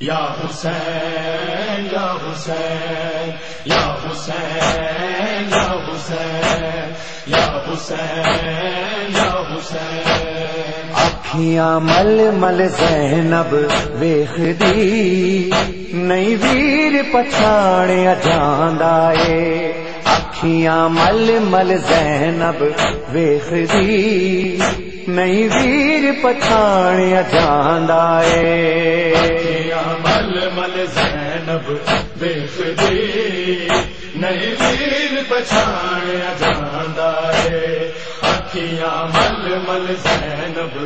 یا حسین یا حسین یا حسین یا حسین یا حسین یا حسین۔ اکھیاں مل مل زینب ویخ دی، نئی ویر پچھاڑیا جاندائے اکھیاں مل مل زینب ویخ دی۔ نئی ویر پچھاڑے جاندا اے۔ مل مل زینب دیکھ دی۔ نہیں ویر پچھاڑیا جانا ہے اکھیاں مل مل زینب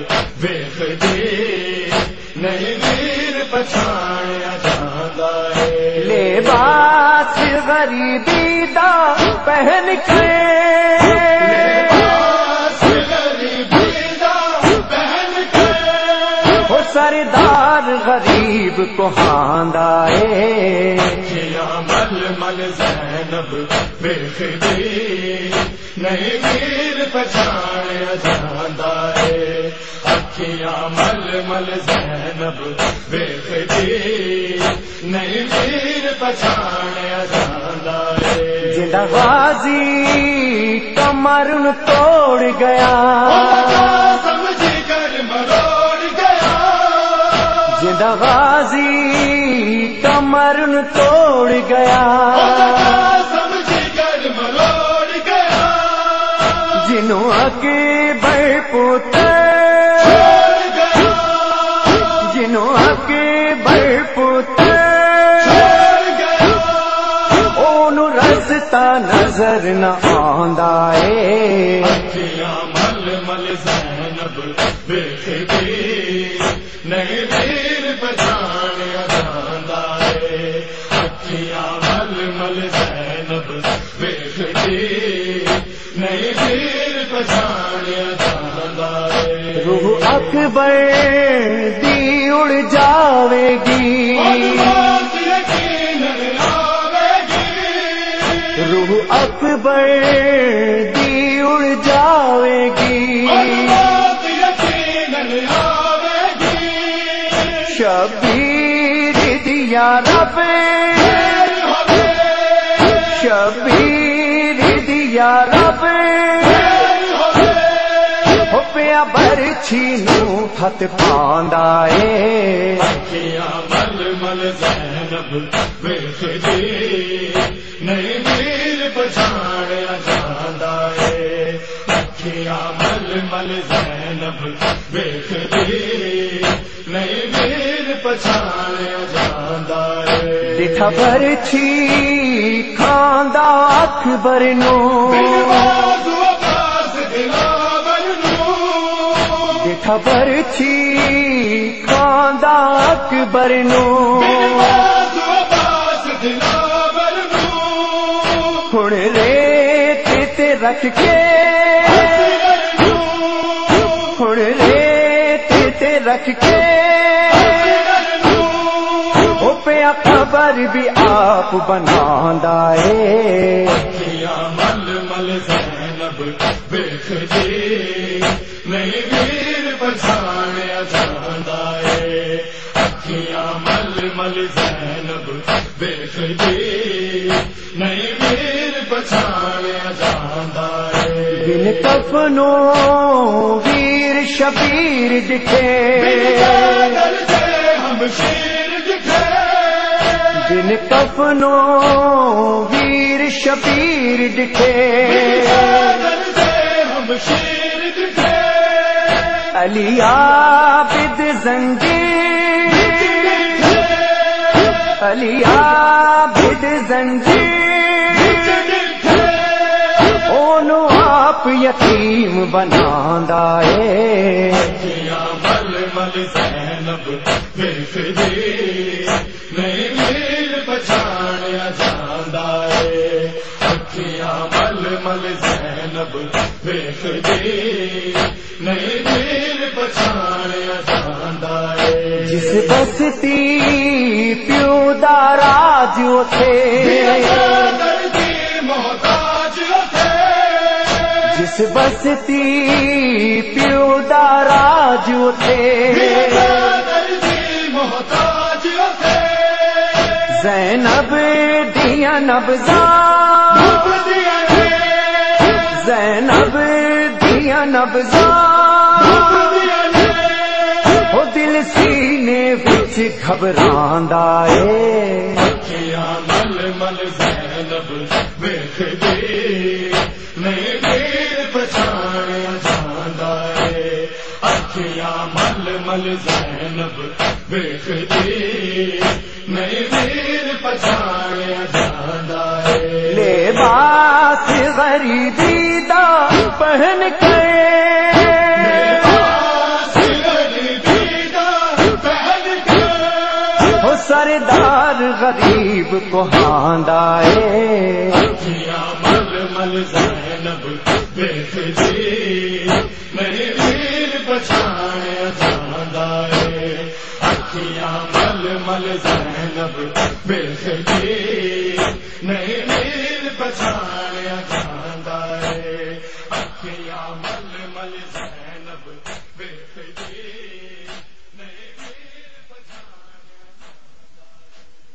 دیکھ دی۔ نہیں ویر پچھاڑیا جانا ہے لباس غریبی سیدھا پہن کے۔ سردار غریب کو ہاند آئے۔ مل مل زینب نہیں پیر پچھاڑیا اکھیاں مل مل زینب بیخ دی نہیں ویر پچھاڑیا جانا ہے جدا غازی کمر نو توڑ گیا۔ سمجھ کر مروڑ گیا۔ جدا غازی کمر نو توڑ گیا۔ نظر نہ آندا اے اکھیاں مل مل زینب دیکھ دی نہیں پچھاڑیا جانا ہے اکھیاں مل مل زینب دیکھ دی نہیں پچھاڑیا جانا ہے روح اکبر دی اڑ جاوے گی۔ اکبر دی اڑ جاوے گی۔ شبیر دیا رب شبیر دیا رب پیا برچھی نو ہت پاندا اے مل مل زینب ویخ جی۔ دی نہیں ویر پچھاڑیا جانا ہے کیا مل مل زینب ویخ دی۔ نہیں ویر پچھاڑیا جانا ہے دکھا برچھی کھاندا اکبر نو۔ دکھا برچھی کھاندا اکبر نو۔ نو ہن ریت تے رکھ کے ہن ریت تے رکھ کے او پیا خبر بھی آپ بناندا اے مل مل زینب بیخ دی نہیں ویر پچھاڑیا جانا ہے اکھیاں مل مل زینب بیخ دی کفنو ویر شبیر دکھے۔ دل سے ہم شیر دکھے ویر شبیر دکھے۔ ہم شیر دکھے علی عابد زنجیر۔ علی عابد زنجیر۔ اونو آپ یتیم بناندا اے مل زینب نہیں جانا ہے۔ اکھیاں مل مل زینب دیکھ دی نہیں جانا ہے۔ جس بستی پیو دا راج اتے جس بستی پیو دا راج تھے زینب دیا نبزا زینب دیا نبزا وہ دل سینے بچ گھبراندہ اے۔ مل مل زینب ویخ دی نہیں زینب دی ہے۔ لباس غریبی دا پہن کے۔ آس غریبی دا پہن کے۔ وہ سردار غریب کو اکھیاں لال زینب دیکھ جی۔ نہیں ویر پچھاڑیا جاندا ہے۔ اکھیاں مل مل زینب دیکھ جی۔ میرے ویر پچھاڑیا جاندا